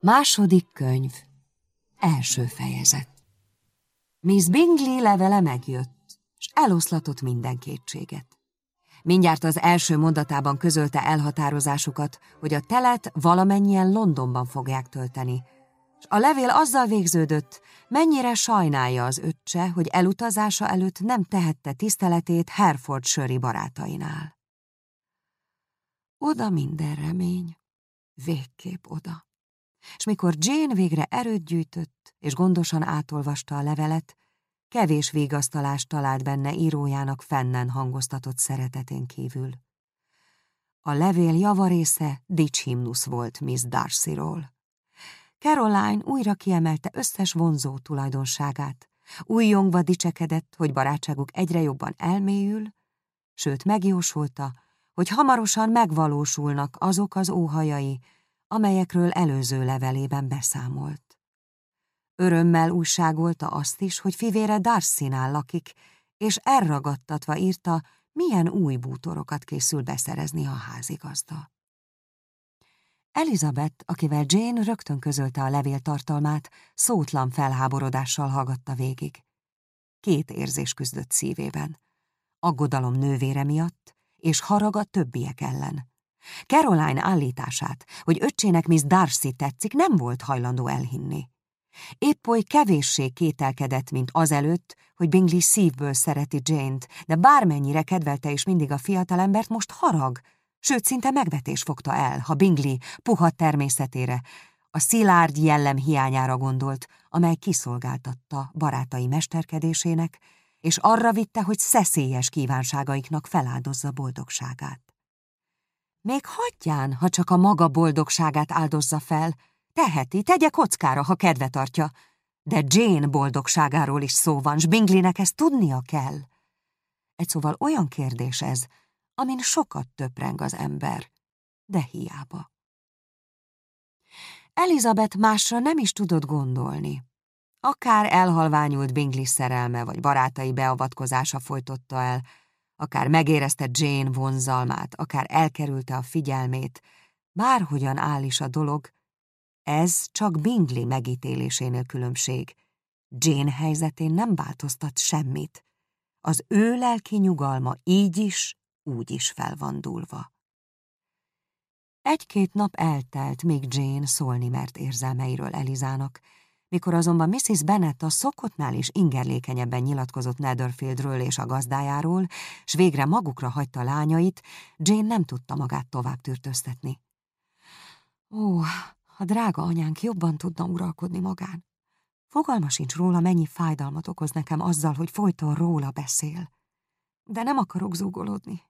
Második könyv. Első fejezet. Miss Bingley levele megjött, és eloszlatott minden kétséget. Mindjárt az első mondatában közölte elhatározásukat, hogy a telet valamennyien Londonban fogják tölteni, és a levél azzal végződött, mennyire sajnálja az öccse, hogy elutazása előtt nem tehette tiszteletét Hereford söri barátainál. Oda minden remény, végképp oda. És mikor Jane végre erőt gyűjtött, és gondosan átolvasta a levelet, kevés végasztalást talált benne írójának fennen hangoztatott szeretetén kívül. A levél javarésze dicshimnusz volt Miss Darcy-ról. Caroline újra kiemelte összes vonzó tulajdonságát, újjongva dicsekedett, hogy barátságuk egyre jobban elmélyül, sőt megjósolta, hogy hamarosan megvalósulnak azok az óhajai, amelyekről előző levelében beszámolt. Örömmel újságolta azt is, hogy fivére Darcy-nál lakik, és elragadtatva írta, milyen új bútorokat készül beszerezni a házigazda. Elizabeth, akivel Jane rögtön közölte a levél tartalmát, szótlan felháborodással hallgatta végig. Két érzés küzdött szívében. Aggodalom nővére miatt, és harag a többiek ellen. Caroline állítását, hogy öccsének Miss Darcy tetszik, nem volt hajlandó elhinni. Épp oly kevéssé kételkedett, mint azelőtt, hogy Bingley szívből szereti Jane-t, de bármennyire kedvelte is mindig a fiatalembert, most harag, sőt szinte megvetés fogta el, ha Bingley puha természetére, a szilárd jellem hiányára gondolt, amely kiszolgáltatta barátai mesterkedésének, és arra vitte, hogy szeszélyes kívánságaiknak feláldozza boldogságát. Még hagyján, ha csak a maga boldogságát áldozza fel, teheti, tegye kockára, ha kedve tartja, de Jane boldogságáról is szó van, s Bingleynek ezt tudnia kell. Egy szóval olyan kérdés ez, amin sokat töpreng az ember, de hiába. Elizabeth másra nem is tudott gondolni. Akár elhalványult Bingley szerelme vagy barátai beavatkozása folytotta el, akár megérezte Jane vonzalmát, akár elkerülte a figyelmét, bárhogyan áll is a dolog, ez csak Bingley megítélésénél különbség. Jane helyzetén nem változtat semmit. Az ő lelki nyugalma így is, úgy is felvandulva. Egy-két nap eltelt, még Jane szólni mert érzelmeiről Elizának, mikor azonban Mrs. Bennet a szokottnál is ingerlékenyebben nyilatkozott Netherfieldről és a gazdájáról, s végre magukra hagyta lányait, Jane nem tudta magát tovább tűrtöztetni. Ó, a drága anyánk jobban tudna uralkodni magán. Fogalma sincs róla, mennyi fájdalmat okoz nekem azzal, hogy folyton róla beszél. De nem akarok zúgolódni.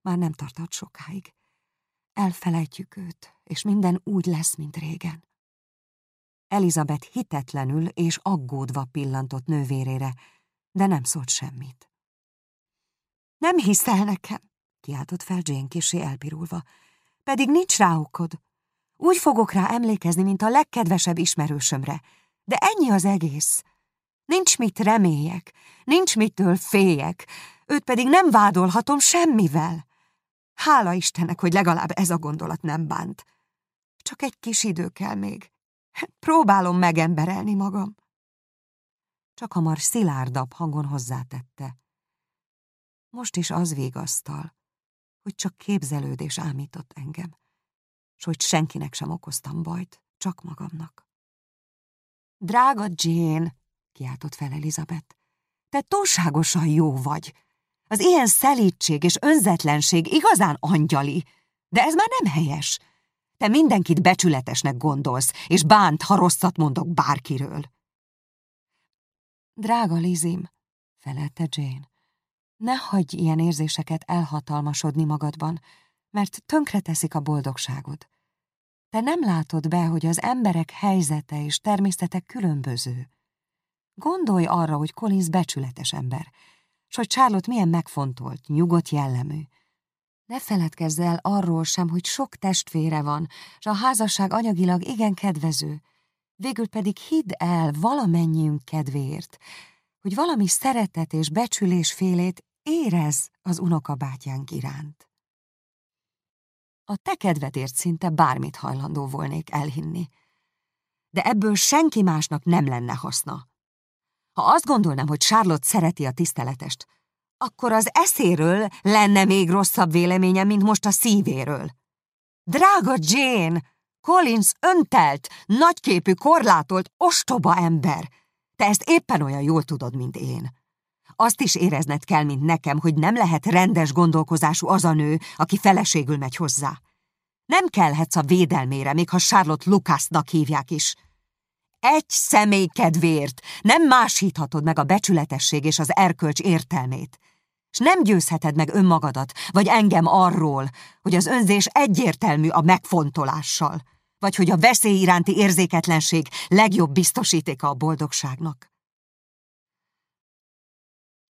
Már nem tartott sokáig. Elfelejtjük őt, és minden úgy lesz, mint régen. Elizabeth hitetlenül és aggódva pillantott nővérére, de nem szólt semmit. Nem hiszel nekem, kiáltott fel Jane kisé elpirulva, pedig nincs rá okod. Úgy fogok rá emlékezni, mint a legkedvesebb ismerősömre, de ennyi az egész. Nincs mit reméljek, nincs mitől féljek, őt pedig nem vádolhatom semmivel. Hála Istennek, hogy legalább ez a gondolat nem bánt. Csak egy kis idő kell még. Próbálom megemberelni magam. Csak hamar szilárdabb hangon hozzátette. Most is az végasztal, hogy csak képzelődés ámított engem, s hogy senkinek sem okoztam bajt, csak magamnak. Drága Jane, kiáltott fel Elizabeth, te túlságosan jó vagy. Az ilyen szelítség és önzetlenség igazán angyali, de ez már nem helyes. Te mindenkit becsületesnek gondolsz, és bánt, ha rosszat mondok bárkiről. Drága Lizim, felelte Jane, ne hagyj ilyen érzéseket elhatalmasodni magadban, mert tönkreteszik a boldogságod. Te nem látod be, hogy az emberek helyzete és természete különböző. Gondolj arra, hogy Collins becsületes ember, s hogy Charlotte milyen megfontolt, nyugodt jellemű, ne feledkezz el arról sem, hogy sok testvére van, és a házasság anyagilag igen kedvező. Végül pedig hidd el valamennyiünk kedvéért, hogy valami szeretet és becsülés félét érez az unokabátyánk iránt. A te kedvedért szinte bármit hajlandó volnék elhinni. de ebből senki másnak nem lenne haszna. Ha azt gondolnám, hogy Charlotte szereti a tiszteletest, akkor az eszéről lenne még rosszabb véleményem, mint most a szívéről. Drága Jane! Collins öntelt, nagyképű, korlátolt, ostoba ember. Te ezt éppen olyan jól tudod, mint én. Azt is érezned kell, mint nekem, hogy nem lehet rendes gondolkozású az a nő, aki feleségül megy hozzá. Nem kellhetsz a védelmére, még ha Charlotte Lucasnak hívják is. Egy személy kedvéért nem másíthatod meg a becsületesség és az erkölcs értelmét. És nem győzheted meg önmagadat, vagy engem arról, hogy az önzés egyértelmű a megfontolással, vagy hogy a veszély iránti érzéketlenség legjobb biztosítéka a boldogságnak.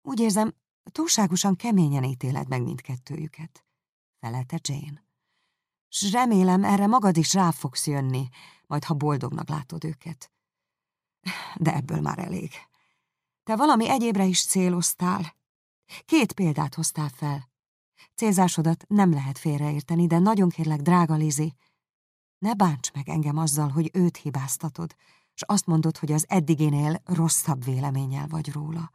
Úgy érzem, túlságosan keményen ítéled meg mindkettőjüket, felelte Jane. S remélem, erre magad is rá fogsz jönni, majd ha boldognak látod őket. De ebből már elég. Te valami egyébre is céloztál. Két példát hoztál fel. Célzásodat nem lehet félreérteni, de nagyon kérlek, drága Lizi, ne bánts meg engem azzal, hogy őt hibáztatod, és azt mondod, hogy az eddigénél rosszabb véleménnyel vagy róla.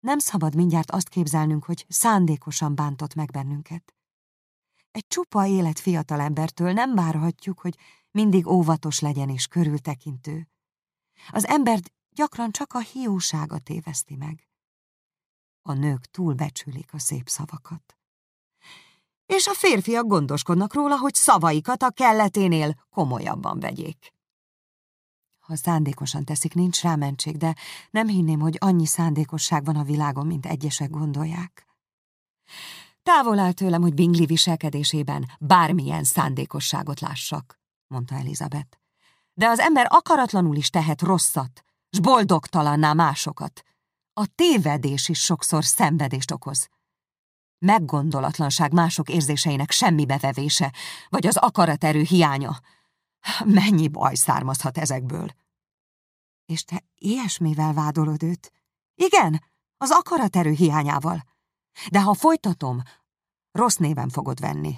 Nem szabad mindjárt azt képzelnünk, hogy szándékosan bántott meg bennünket. Egy csupa élet fiatalembertől nem várhatjuk, hogy mindig óvatos legyen és körültekintő. Az embert gyakran csak a hiúsága téveszti meg. A nők túlbecsülik a szép szavakat. És a férfiak gondoskodnak róla, hogy szavaikat a kelleténél komolyabban vegyék. Ha szándékosan teszik, nincs rá mentség, de nem hinném, hogy annyi szándékosság van a világon, mint egyesek gondolják. Távol áll tőlem, hogy Bingley viselkedésében bármilyen szándékosságot lássak, mondta Elizabeth. De az ember akaratlanul is tehet rosszat, s boldogtalanná másokat. A tévedés is sokszor szenvedést okoz. Meggondolatlanság mások érzéseinek semmibevevése, vagy az akaraterő hiánya, Mennyi baj származhat ezekből? És te ilyesmivel vádolod őt? Igen, az akaraterő hiányával. De ha folytatom, rossz néven fogod venni.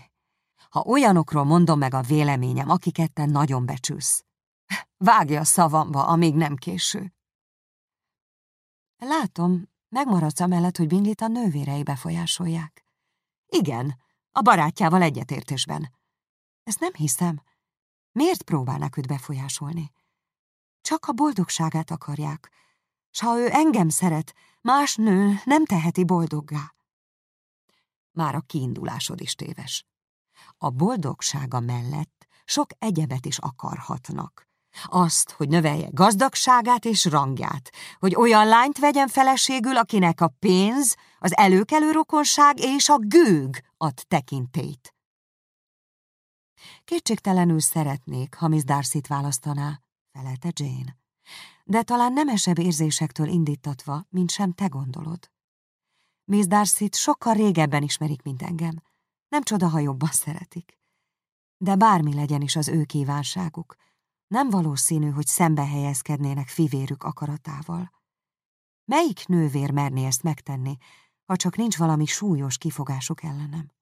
Ha olyanokról mondom meg a véleményem, akiket te nagyon becsülsz. Vágja a szavamba, amíg nem késő. Látom, megmaradsz amellett, hogy Binglit a nővérei befolyásolják. Igen, a barátjával egyetértésben. Ezt nem hiszem. Miért próbálnak őt befolyásolni? Csak a boldogságát akarják, s ha ő engem szeret, más nő nem teheti boldoggá. Már a kiindulásod is téves. A boldogsága mellett sok egyebet is akarhatnak. Azt, hogy növelje gazdagságát és rangját, hogy olyan lányt vegyen feleségül, akinek a pénz, az előkelő rokonság és a gőg ad tekintét. Kétségtelenül szeretnék, ha Miss Darcy-t választaná, felelte Jane. De talán nemesebb érzésektől indítatva, mint sem te gondolod. Miss Darcy-t sokkal régebben ismerik, mint engem. Nem csoda, ha jobban szeretik. De bármi legyen is az ő kívánságuk, nem valószínű, hogy szembe helyezkednének fivérük akaratával. Melyik nővér merné ezt megtenni, ha csak nincs valami súlyos kifogásuk ellenem?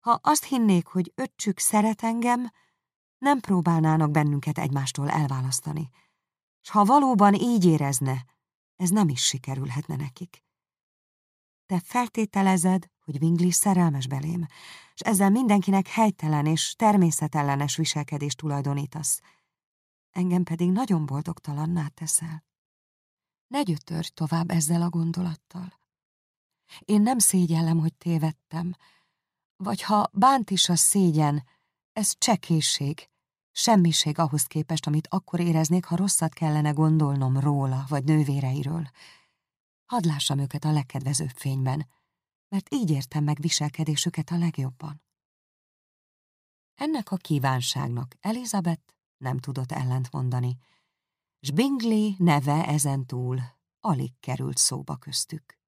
Ha azt hinnék, hogy öccsük szeret engem, nem próbálnának bennünket egymástól elválasztani. S ha valóban így érezne, ez nem is sikerülhetne nekik. Te feltételezed, hogy Wingli szerelmes belém, és ezzel mindenkinek helytelen és természetellenes viselkedést tulajdonítasz. Engem pedig nagyon boldogtalanná teszel. Ne gyötörj tovább ezzel a gondolattal. Én nem szégyellem, hogy tévedtem, vagy ha bánt is a szégyen, ez csekészség, semmiség ahhoz képest, amit akkor éreznék, ha rosszat kellene gondolnom róla vagy nővéreiről. Hadd lássam őket a legkedvezőbb fényben, mert így értem meg viselkedésüket a legjobban. Ennek a kívánságnak Elizabeth nem tudott ellent mondani, s Bingley neve ezentúl alig került szóba köztük.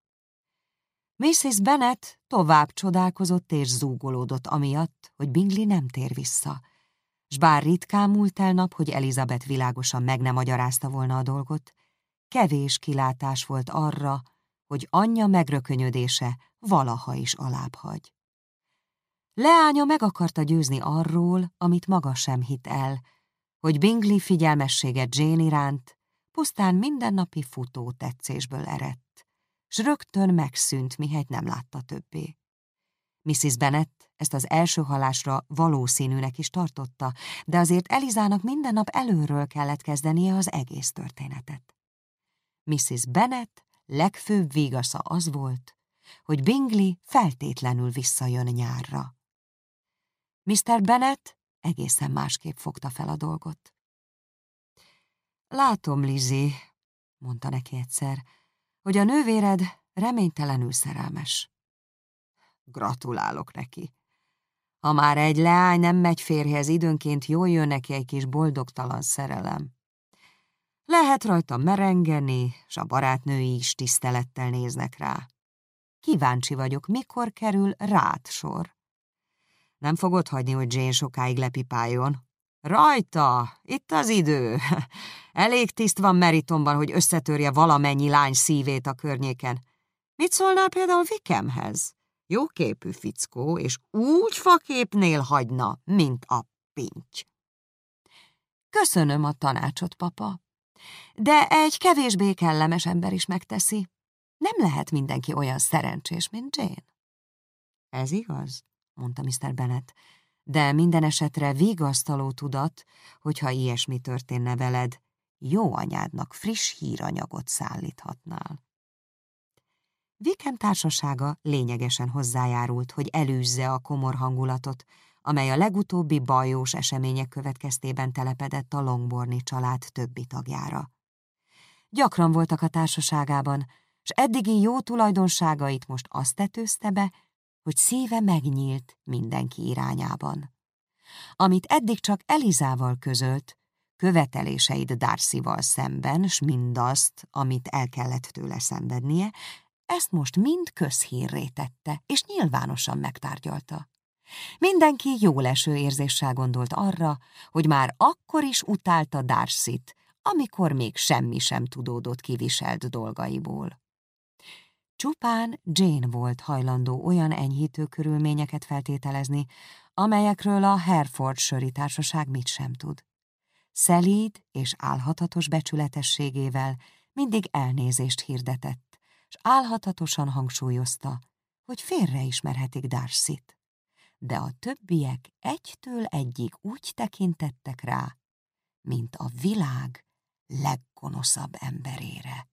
Mrs. Bennet tovább csodálkozott és zúgolódott amiatt, hogy Bingley nem tér vissza, s bár ritkán múlt el nap, hogy Elizabeth világosan meg nem magyarázta volna a dolgot, kevés kilátás volt arra, hogy anyja megrökönyödése valaha is alább hagy. Leánya meg akarta győzni arról, amit maga sem hitt el, hogy Bingley figyelmessége Jane iránt pusztán mindennapi futó tetszésből eredt, s rögtön megszűnt, mihelyt nem látta többé. Mrs. Bennet ezt az első halásra valószínűnek is tartotta, de azért Elizának minden nap előről kellett kezdenie az egész történetet. Mrs. Bennet legfőbb végasza az volt, hogy Bingley feltétlenül visszajön nyárra. Mr. Bennet egészen másképp fogta fel a dolgot. Látom, Lizzie, mondta neki egyszer, hogy a nővéred reménytelenül szerelmes. Gratulálok neki. Ha már egy leány nem megy férjhez, időnként jól jön neki egy kis boldogtalan szerelem. Lehet rajta merengeni, s a barátnői is tisztelettel néznek rá. Kíváncsi vagyok, mikor kerül rád sor. Nem fogod hagyni, hogy Jane sokáig lepipáljon. Rajta! Itt az idő! Elég tiszt van Meritonban, hogy összetörje valamennyi lány szívét a környéken. Mit szólnál például Vikemhez? Jóképű fickó, és úgy faképnél hagyna, mint a pinty. Köszönöm a tanácsot, papa. De egy kevésbé kellemes ember is megteszi. Nem lehet mindenki olyan szerencsés, mint Jane. Ez igaz, mondta Mr. Bennet, de minden esetre vigasztaló tudat, hogyha ilyesmi történne veled, jó anyádnak friss híranyagot szállíthatnál. Viken társasága lényegesen hozzájárult, hogy elűzze a komor hangulatot, amely a legutóbbi bajós események következtében telepedett a Longborni család többi tagjára. Gyakran voltak a társaságában, s eddigi jó tulajdonságait most azt tetőzte be, hogy szíve megnyílt mindenki irányában. Amit eddig csak Elizával közölt, követeléseid Darcyval szemben, s mindazt, amit el kellett tőle szenvednie, ezt most mind közhírré tette, és nyilvánosan megtárgyalta. Mindenki jó leső érzéssel gondolt arra, hogy már akkor is utálta Darcyt, amikor még semmi sem tudódott kiviselt dolgaiból. Csupán Jane volt hajlandó olyan enyhítő körülményeket feltételezni, amelyekről a Hereford söri társaság mit sem tud. Szelíd és álhatatos becsületességével mindig elnézést hirdetett, és álhatatosan hangsúlyozta, hogy félreismerhetik Darcy-t. De a többiek egytől egyig úgy tekintettek rá, mint a világ leggonoszabb emberére.